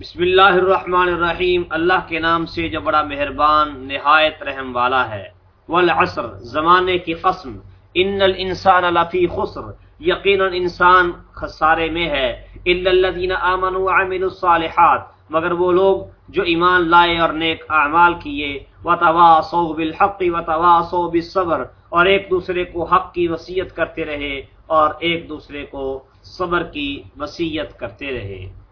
بسم اللہ الرحمن الرحیم۔ اللہ کے نام سے جو بڑا مہربان، نہایت رحم والا ہے۔ والعصر، زمانے کی قسم۔ ان الانسان لفی خسر۔ یقینا انسان خسارے میں ہے۔ الا الذين امنوا وعملوا الصالحات۔ مگر وہ لوگ جو ایمان لائے اور نیک اعمال کیے۔ وتواصوا بالحق، وتواصوا بالصبر۔ اور ایک دوسرے کو حق کی وصیت کرتے رہے۔ اور ایک دوسرے کو صبر کی وصیت کرتے رہے۔